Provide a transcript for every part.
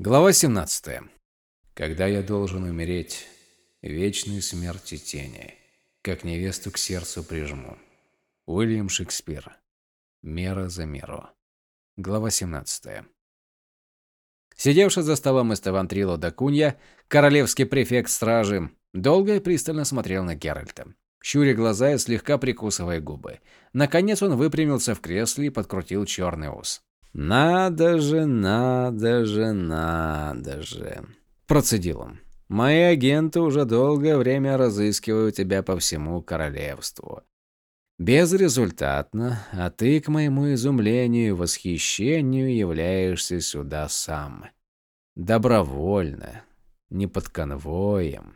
Глава 17. Когда я должен умереть, вечной смерти тени, как невесту к сердцу прижму. Уильям Шекспир. Мера за меру. Глава 17. Сидевший за столом Эстеван Трило да Кунья, королевский префект стражи, долго и пристально смотрел на Геральта, щуря глаза и слегка прикусывая губы. Наконец он выпрямился в кресле и подкрутил черный ус. «Надо же, надо же, надо же!» Процедил он. «Мои агенты уже долгое время разыскивают тебя по всему королевству. Безрезультатно, а ты, к моему изумлению и восхищению, являешься сюда сам. Добровольно, не под конвоем».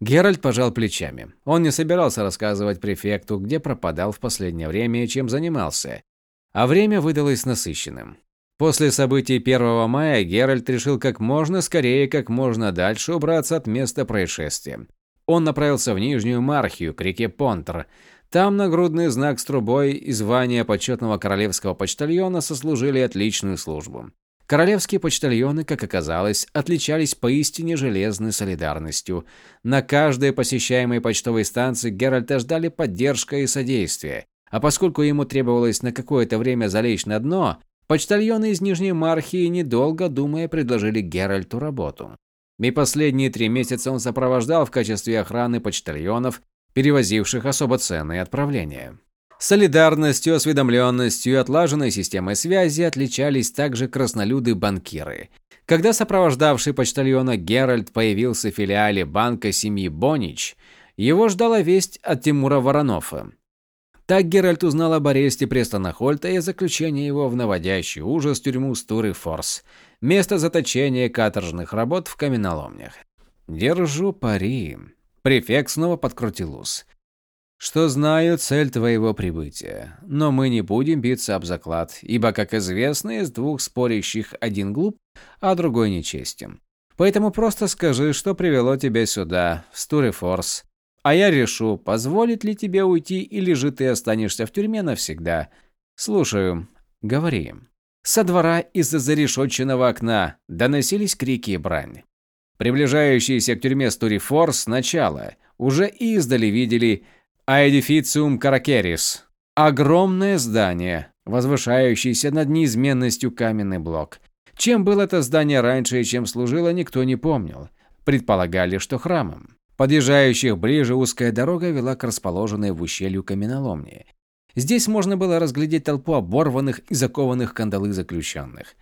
Геральт пожал плечами. Он не собирался рассказывать префекту, где пропадал в последнее время и чем занимался. А время выдалось насыщенным. После событий 1 мая Геральт решил как можно скорее, как можно дальше убраться от места происшествия. Он направился в Нижнюю Мархию, к реке Понтер. Там нагрудный знак с трубой и звание почетного королевского почтальона сослужили отличную службу. Королевские почтальоны, как оказалось, отличались поистине железной солидарностью. На каждой посещаемой почтовой станции Геральта ждали поддержка и содействие. А поскольку ему требовалось на какое-то время залечь на дно, почтальоны из Нижней Мархии, недолго думая, предложили Геральту работу. И последние три месяца он сопровождал в качестве охраны почтальонов, перевозивших особо ценные отправления. Солидарностью, осведомленностью и отлаженной системой связи отличались также краснолюды-банкиры. Когда сопровождавший почтальона Геральт появился в филиале банка семьи Бонич, его ждала весть от Тимура Воронова. Так Геральт узнал об аресте Престона Хольта и заключении его в наводящий ужас тюрьму Стуры Форс, место заточения каторжных работ в каменоломнях. «Держу пари». Префект снова подкрутил ус. «Что знаю цель твоего прибытия, но мы не будем биться об заклад, ибо, как известно, из двух спорящих один глуп, а другой нечестен. Поэтому просто скажи, что привело тебя сюда, в Стуры Форс, а я решу, позволит ли тебе уйти или же ты останешься в тюрьме навсегда. Слушаю. Говори. Со двора из-за зарешетченного окна доносились крики и брань. Приближающиеся к тюрьме Стурифор сначала уже издали видели Аэдифициум Каракерис. Огромное здание, возвышающееся над неизменностью каменный блок. Чем было это здание раньше и чем служило, никто не помнил. Предполагали, что храмом. Подъезжающих ближе узкая дорога вела к расположенной в ущелью каменоломне. Здесь можно было разглядеть толпу оборванных и закованных кандалы заключенных,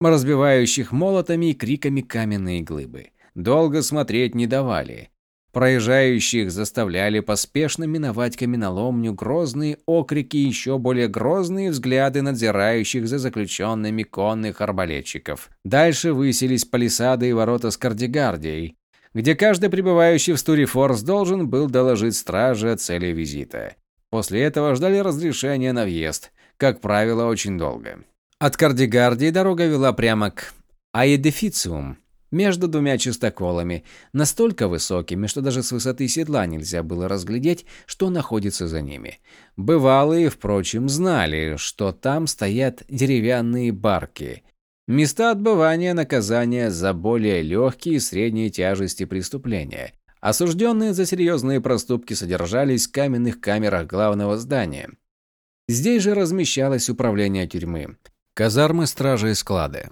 разбивающих молотами и криками каменные глыбы. Долго смотреть не давали. Проезжающих заставляли поспешно миновать каменоломню грозные окрики и еще более грозные взгляды надзирающих за заключенными конных арбалетчиков. Дальше высились палисады и ворота с кардигардией, где каждый прибывающий в Стурифорс должен был доложить страже о цели визита. После этого ждали разрешения на въезд, как правило, очень долго. От Кардигардии дорога вела прямо к Аедефициум, между двумя чистоколами, настолько высокими, что даже с высоты седла нельзя было разглядеть, что находится за ними. Бывалые, впрочем, знали, что там стоят деревянные барки, Места отбывания наказания за более легкие и средние тяжести преступления. Осужденные за серьезные проступки содержались в каменных камерах главного здания. Здесь же размещалось управление тюрьмы, казармы стражи и склады.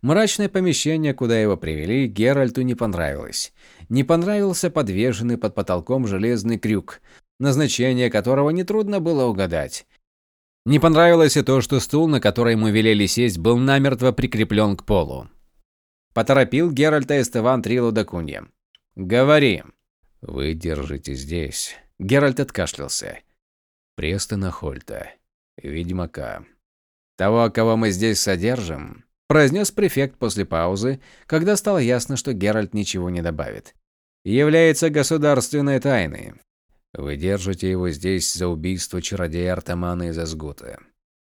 Мрачное помещение, куда его привели, Геральту не понравилось. Не понравился подвешенный под потолком железный крюк, назначение которого нетрудно было угадать. Не понравилось и то, что стул, на который ему велели сесть, был намертво прикреплен к полу. Поторопил Геральта Эстеван Трилу да Кунья. «Говори». «Вы держите здесь». Геральт откашлялся. «Престона Хольта. Ведьмака. Того, кого мы здесь содержим», произнес префект после паузы, когда стало ясно, что Геральт ничего не добавит. «Является государственной тайной. Вы держите его здесь за убийство чародея Артамана из Азгута.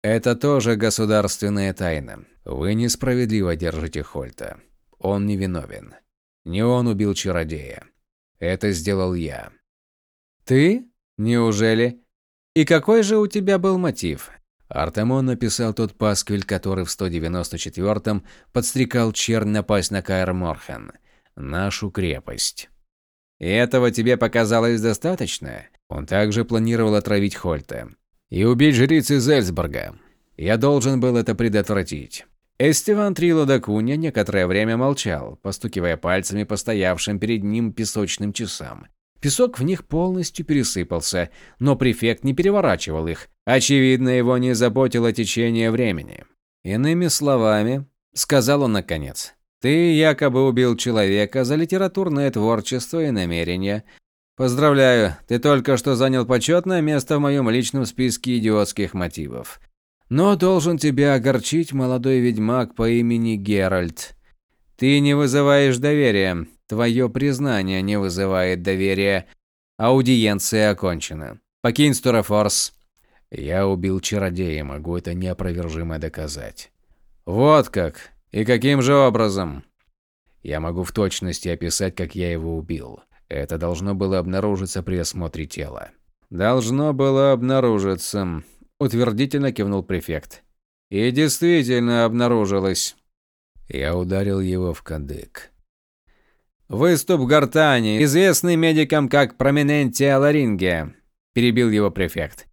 Это тоже государственная тайна. Вы несправедливо держите Хольта. Он невиновен. Не он убил чародея. Это сделал я. Ты? Неужели? И какой же у тебя был мотив? Артемон написал тот пасквиль, который в 194-м подстрекал чернь напасть на Каэр Морхен, нашу крепость. И этого тебе показалось достаточно? Он также планировал отравить Хольта и убить жриц из. Я должен был это предотвратить. Эстиван Трило да Кунья некоторое время молчал, постукивая пальцами по стоявшим перед ним песочным часам. Песок в них полностью пересыпался, но префект не переворачивал их. Очевидно, его не заботило течение времени. Иными словами, сказал он наконец, ты якобы убил человека за литературное творчество и намерения. Поздравляю, ты только что занял почетное место в моем личном списке идиотских мотивов. Но должен тебя огорчить, молодой ведьмак по имени Геральт. Ты не вызываешь доверия. Твое признание не вызывает доверия. Аудиенция окончена. Покинь Стурафорс. Я убил чародея, могу это неопровержимо доказать. Вот как. И каким же образом? Я могу в точности описать, как я его убил. Это должно было обнаружиться при осмотре тела. Должно было обнаружиться. Утвердительно кивнул префект. И действительно обнаружилось. Я ударил его в кадык. «Выступ гортани, известный медикам как проминентия ларинге», – перебил его префект.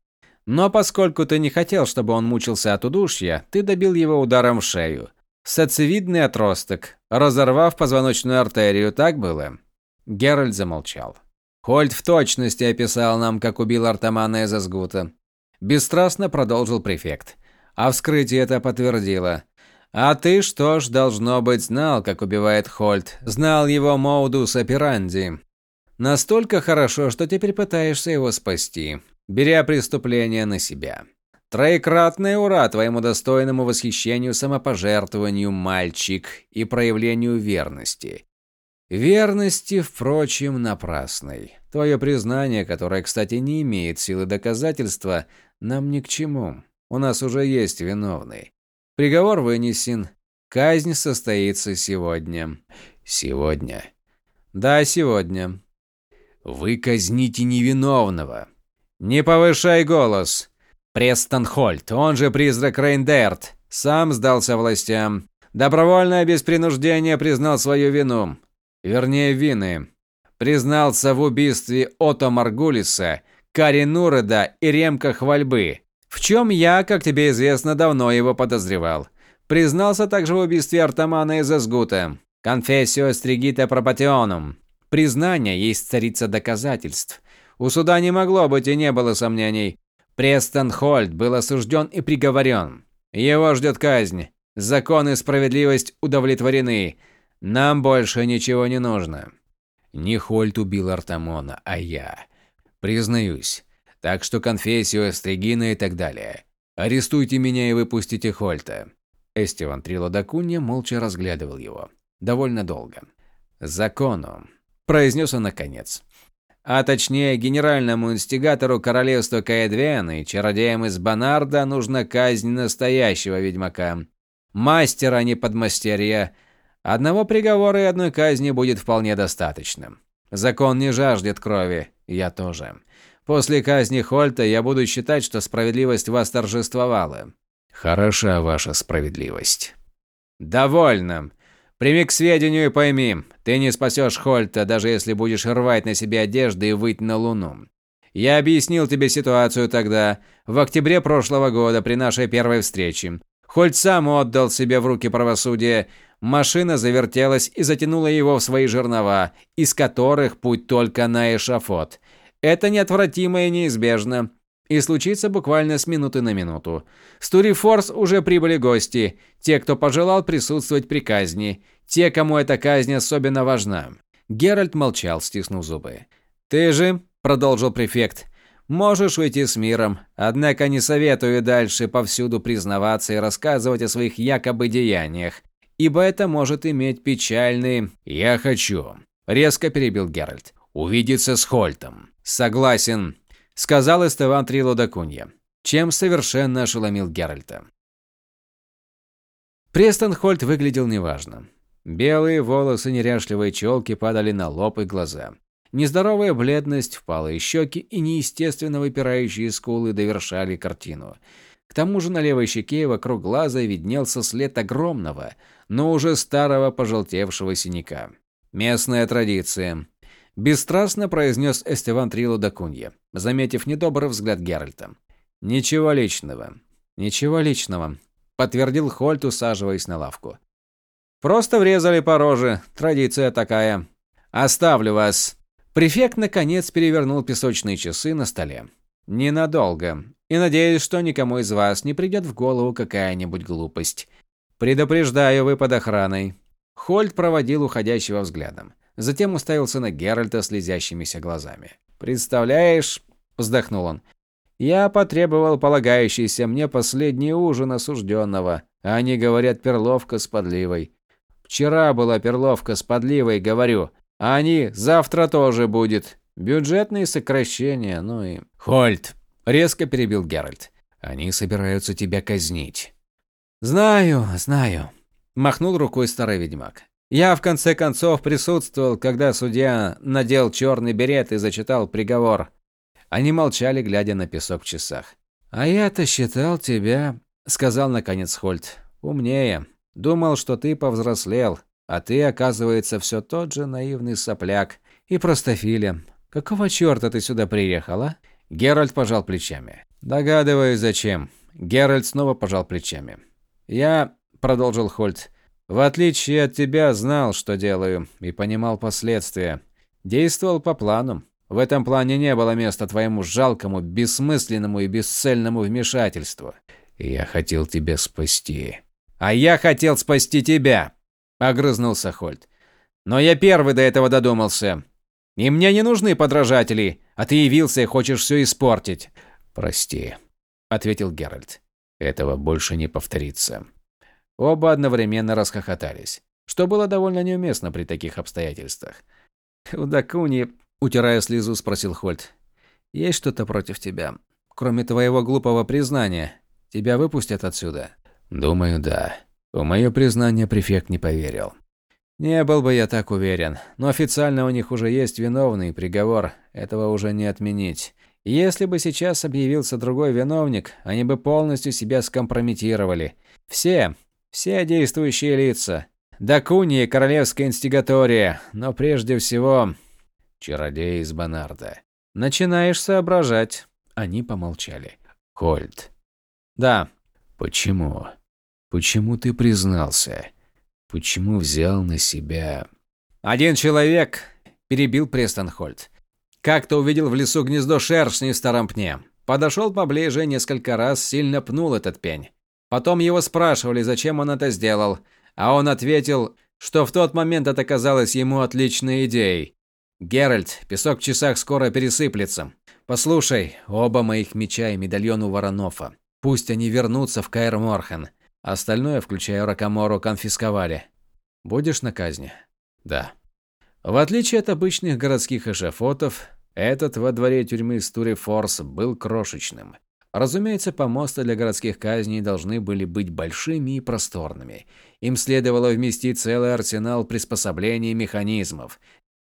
«Но поскольку ты не хотел, чтобы он мучился от удушья, ты добил его ударом в шею. Сацевидный отросток, разорвав позвоночную артерию, так было?» Геральт замолчал. Хольд в точности описал нам, как убил Артамана из Азгута. Бесстрастно продолжил префект. А вскрытие это подтвердило. А ты что ж, должно быть, знал, как убивает Хольт. Знал его Моудус операнди. Настолько хорошо, что теперь пытаешься его спасти, беря преступление на себя. Троекратное ура твоему достойному восхищению самопожертвованию, мальчик, и проявлению верности. Верности, впрочем, напрасной. Твое признание, которое, кстати, не имеет силы доказательства, нам ни к чему. У нас уже есть виновный. Приговор вынесен. Казнь состоится сегодня. Сегодня. Да, сегодня. Вы казните невиновного. Не повышай голос. Престон Хольт, он же призрак Рейндерт, сам сдался властям. Добровольно, без принуждения признал свою вину. Вернее, вины. Признался в убийстве Ото Маргулиса Кари Нуреда и Ремка Хвальбы, в чем я, как тебе известно, давно его подозревал. Признался также в убийстве Артамана из Эсгута. Конфессио стригита пропатионум. Признание есть царица доказательств. У суда не могло быть и не было сомнений. Престон Хольд был осужден и приговорен. Его ждет казнь. Закон и справедливость удовлетворены. Нам больше ничего не нужно. Не Хольд убил Артамона, а я. Признаюсь. Так что конфессию, Эстригина и так далее. Арестуйте меня и выпустите Хольта. Эстиван Трилодакунья молча разглядывал его. Довольно долго. «Закону», – произнес он наконец. А точнее, генеральному инстигатору королевства Каэдвен и чародеям из Банарда нужна казнь настоящего ведьмака. Мастера, а не подмастерья. Одного приговора и одной казни будет вполне достаточно. Закон не жаждет крови, я тоже. После казни Хольта я буду считать, что справедливость вас торжествовала. Хороша ваша справедливость. Довольно. Прими к сведению и пойми, ты не спасешь Хольта, даже если будешь рвать на себе одежды и выть на луну. Я объяснил тебе ситуацию тогда, в октябре прошлого года, при нашей первой встрече. Хольт сам отдал себе в руки правосудие, Машина завертелась и затянула его в свои жернова, из которых путь только на эшафот. Это неотвратимо и неизбежно. И случится буквально с минуты на минуту. В Стурифорс уже прибыли гости, те, кто пожелал присутствовать при казни, те, кому эта казнь особенно важна. Геральт молчал, стиснув зубы. «Ты же», – продолжил префект, – «можешь уйти с миром, однако не советую дальше повсюду признаваться и рассказывать о своих якобы деяниях ибо это может иметь печальные... «Я хочу», – резко перебил Геральт, – «увидеться с Хольтом». «Согласен», – сказал Эстеван Трило да Кунья, чем совершенно ошеломил Геральта. Престон Хольт выглядел неважно. Белые волосы, неряшливые челки падали на лоб и глаза. Нездоровая бледность, впалые щеки и неестественно выпирающие скулы довершали картину. К тому же на левой щеке вокруг глаза виднелся след огромного, но уже старого пожелтевшего синяка. «Местная традиция», – бесстрастно произнес Эстеван Трило Дакунья, заметив недобрый взгляд Геральта. «Ничего личного. Ничего личного», – подтвердил Хольт, усаживаясь на лавку. «Просто врезали по роже. Традиция такая. Оставлю вас». Префект, наконец, перевернул песочные часы на столе. «Ненадолго. И надеюсь, что никому из вас не придет в голову какая-нибудь глупость. Предупреждаю, вы под охраной». Хольт проводил уходящего взглядом. Затем уставился на Геральта слезящимися глазами. «Представляешь?» – вздохнул он. «Я потребовал полагающийся мне последний ужин осужденного, они говорят перловка с подливой. Вчера была перловка с подливой, говорю. А они завтра тоже будет. Бюджетные сокращения, ну и... Хольт, резко перебил Геральт. Они собираются тебя казнить. Знаю, знаю. Махнул рукой старый ведьмак. Я в конце концов присутствовал, когда судья надел черный берет и зачитал приговор. Они молчали, глядя на песок в часах. «А я-то считал тебя», — сказал наконец Хольт, — «умнее. Думал, что ты повзрослел. А ты, оказывается, все тот же наивный сопляк и простофиля. Какого черта ты сюда приехала? Геральт пожал плечами. Догадываюсь, зачем. Геральт снова пожал плечами. Я, продолжил Хольт, в отличие от тебя, знал, что делаю, и понимал последствия. Действовал по плану. В этом плане не было места твоему жалкому, бессмысленному и бесцельному вмешательству. Я хотел тебя спасти. А я хотел спасти тебя, огрызнулся Хольт. Но я первый до этого додумался. И мне не нужны подражатели, а ты явился и хочешь все испортить. Прости, ответил Геральт. Этого больше не повторится. Оба одновременно расхохотались, что было довольно неуместно при таких обстоятельствах. У Дакуни, утирая слезу, спросил Хольт: "Есть что-то против тебя, кроме твоего глупого признания? Тебя выпустят отсюда?" "Думаю, да", в мое признание префект не поверил. Не был бы я так уверен, но официально у них уже есть виновный приговор, этого уже не отменить. Если бы сейчас объявился другой виновник, они бы полностью себя скомпрометировали. Все, все действующие лица. Дакуни и Королевская инстигатория, но прежде всего... Чародей из Бонарда. Начинаешь соображать. Они помолчали. Хольд. Да. Почему? Почему ты признался? Почему взял на себя... Один человек, перебил Престон Хольт. Как-то увидел в лесу гнездо шершней в старом пне. Подошел поближе, несколько раз сильно пнул этот пень. Потом его спрашивали, зачем он это сделал, а он ответил, что в тот момент это казалось ему отличной идеей. Геральт, песок в часах скоро пересыплется. Послушай, оба моих меча и медальон у Воронофа. Пусть они вернутся в Каэр Морхен. Остальное, включая Ракамору, конфисковали. Будешь на казни? Да. В отличие от обычных городских эшафотов, этот во дворе тюрьмы Стурифорс был крошечным. Разумеется, помосты для городских казней должны были быть большими и просторными. Им следовало вместить целый арсенал приспособлений и механизмов,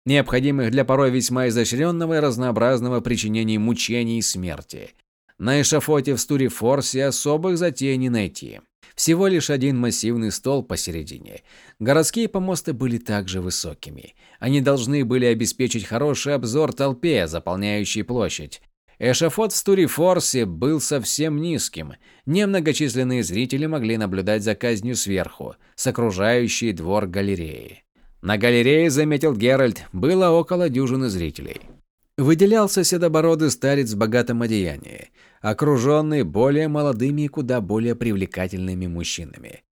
необходимых для порой весьма изощренного и разнообразного причинения мучений и смерти. На эшафоте в Стурифорсе особых затей не найти. Всего лишь один массивный стол посередине. Городские помосты были также высокими. Они должны были обеспечить хороший обзор толпе, заполняющей площадь. Эшафот в Стурифорсе был совсем низким. Немногочисленные зрители могли наблюдать за казнью сверху, с окружающей двор галереи. На галерее, заметил Геральт, было около дюжины зрителей. Выделялся седобородый старец в богатом одеянии окруженный более молодыми и куда более привлекательными мужчинами,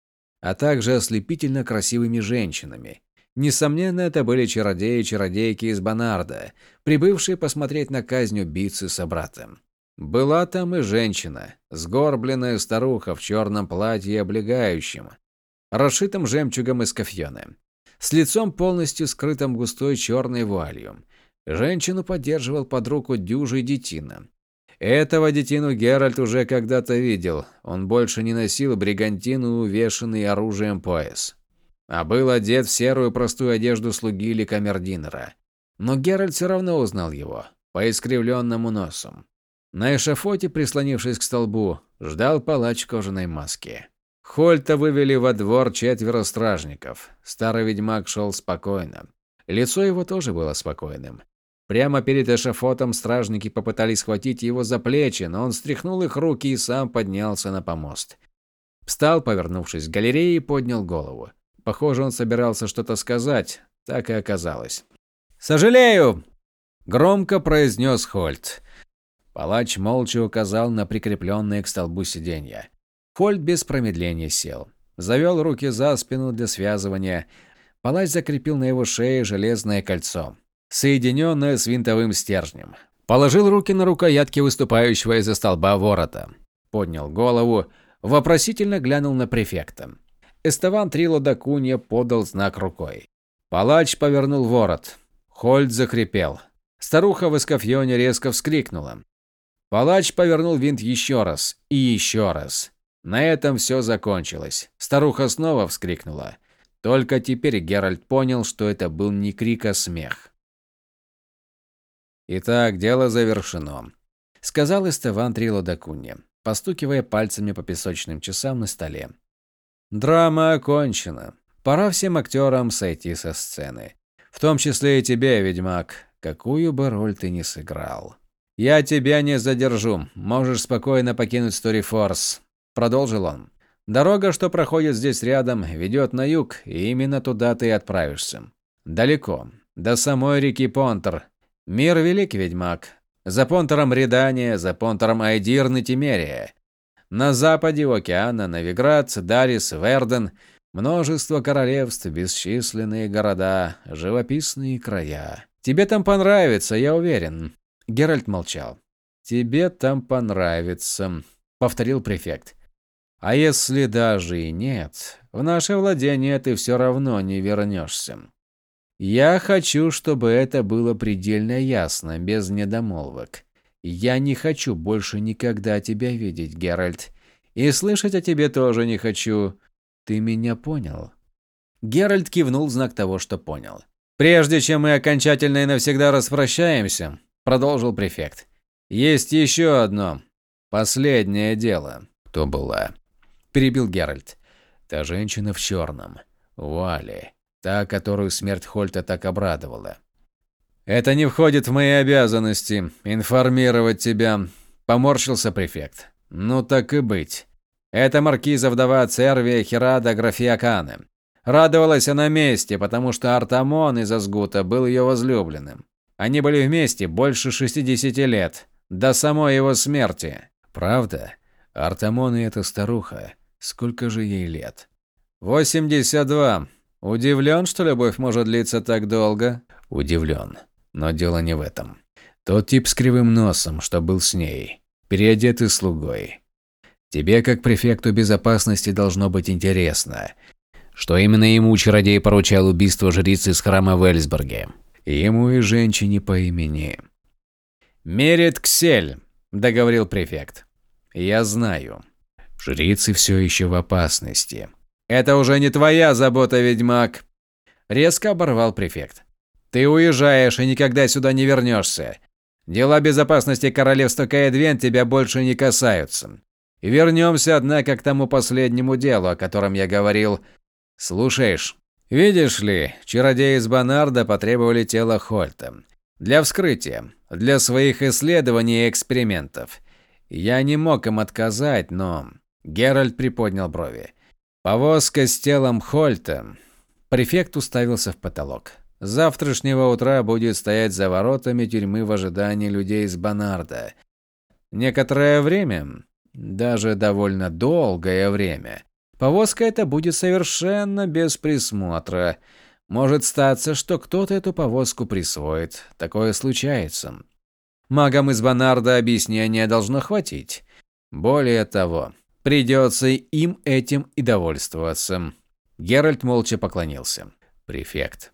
а также ослепительно красивыми женщинами. Несомненно, это были чародеи и чародейки из Бонарда, прибывшие посмотреть на казнь убийцы собратом. Была там и женщина, сгорбленная старуха в черном платье облегающем, расшитом жемчугом из кофьона, с лицом полностью скрытым густой черной вуалью. Женщину поддерживал под руку дюжий детина, этого детину Геральт уже когда-то видел. Он больше не носил бригантину, увешанный оружием пояс, а был одет в серую простую одежду слуги или камердинера. Но Геральт все равно узнал его по искривленному носу. На эшафоте, прислонившись к столбу, ждал палач кожаной маске. Хольта вывели во двор четверо стражников. Старый ведьмак шел спокойно. Лицо его тоже было спокойным. Прямо перед эшафотом стражники попытались схватить его за плечи, но он стряхнул их руки и сам поднялся на помост. Встал, повернувшись к галерее, и поднял голову. Похоже, он собирался что-то сказать. Так и оказалось. «Сожалею!» – громко произнес Хольт. Палач молча указал на прикрепленное к столбу сиденье. Хольт без промедления сел. Завел руки за спину для связывания. Палач закрепил на его шее железное кольцо, соединенное с винтовым стержнем. Положил руки на рукоятки выступающего из-за столба ворота. Поднял голову, вопросительно глянул на префекта. Эстеван Трило да Кунья подал знак рукой. Палач повернул ворот. Хольд закрепел. Старуха в эскафьоне резко вскрикнула. Палач повернул винт еще раз и еще раз. На этом все закончилось. Старуха снова вскрикнула. Только теперь Геральт понял, что это был не крик, а смех. «Итак, дело завершено», — сказал Эстеван Трило да Кунья, постукивая пальцами по песочным часам на столе. «Драма окончена. Пора всем актерам сойти со сцены. В том числе и тебе, ведьмак, какую бы роль ты ни сыграл. Я тебя не задержу. Можешь спокойно покинуть Сторифорс, продолжил он. Дорога, что проходит здесь рядом, ведет на юг, и именно туда ты отправишься. Далеко, до самой реки Понтер. Мир велик, ведьмак. За Понтером Редания, за Понтером Айдирн Тимерия. На западе у океана Новиград, Дарис, Верден – Множество королевств, бесчисленные города, живописные края. Тебе там понравится, я уверен. Геральт молчал. Тебе там понравится, повторил префект. А если даже и нет, в наше владение ты все равно не вернешься. Я хочу, чтобы это было предельно ясно, без недомолвок. Я не хочу больше никогда тебя видеть, Геральт. И слышать о тебе тоже не хочу. Ты меня понял?» Геральт кивнул в знак того, что понял. «Прежде чем мы окончательно и навсегда распрощаемся», – продолжил префект, – «есть еще одно. Последнее дело». «Кто была?» – перебил Геральт. «Та женщина в черном. Вали. Та, которую смерть Хольта так обрадовала». «Это не входит в мои обязанности – информировать тебя», – поморщился префект. «Ну так и быть. Это маркиза вдова Цервия Хирада Графиаканы. Радовалась она месте, потому что Артамон из Азгута был ее возлюбленным. Они были вместе больше 60 лет, до самой его смерти. Правда? Артамон и эта старуха. Сколько же ей лет? 82. Удивлен, что любовь может длиться так долго? Удивлен. Но дело не в этом. Тот тип с кривым носом, что был с ней, переодетый слугой. Тебе, как префекту безопасности, должно быть интересно, что именно ему чародей поручал убийство жрицы из храма в Эльсберге. Ему и женщине по имени. «Мерит Ксель», – договорил префект. «Я знаю. Жрицы все еще в опасности». «Это уже не твоя забота, ведьмак», – резко оборвал префект. «Ты уезжаешь и никогда сюда не вернешься. Дела безопасности королевства Каэдвен тебя больше не касаются. И вернемся, однако, к тому последнему делу, о котором я говорил. Слушаешь, видишь ли, чародеи из Бонарда потребовали тело Хольта. Для вскрытия, для своих исследований и экспериментов. Я не мог им отказать, но... Геральт приподнял брови. Повозка с телом Хольта. Префект уставился в потолок. С завтрашнего утра будет стоять за воротами тюрьмы в ожидании людей из Бонарда. Некоторое время даже довольно долгое время. Повозка эта будет совершенно без присмотра. Может статься, что кто-то эту повозку присвоит. Такое случается. Магам из Бонарда объяснения должно хватить. Более того, придется им этим и довольствоваться. Геральт молча поклонился. Префект.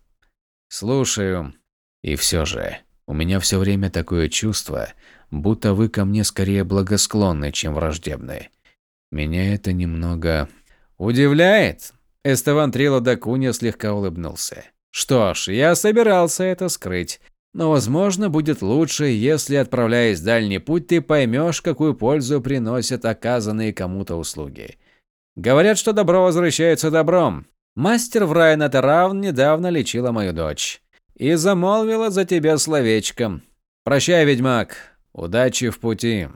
Слушаю. И все же, у меня все время такое чувство, будто вы ко мне скорее благосклонны, чем враждебны. Меня это немного удивляет. Эстеван Трило да Кунья слегка улыбнулся. Что ж, я собирался это скрыть. Но, возможно, будет лучше, если, отправляясь в дальний путь, ты поймешь, какую пользу приносят оказанные кому-то услуги. Говорят, что добро возвращается добром. Мастер Врайна Таравн недавно лечила мою дочь. И замолвила за тебя словечком. Прощай, ведьмак. Удачи в пути.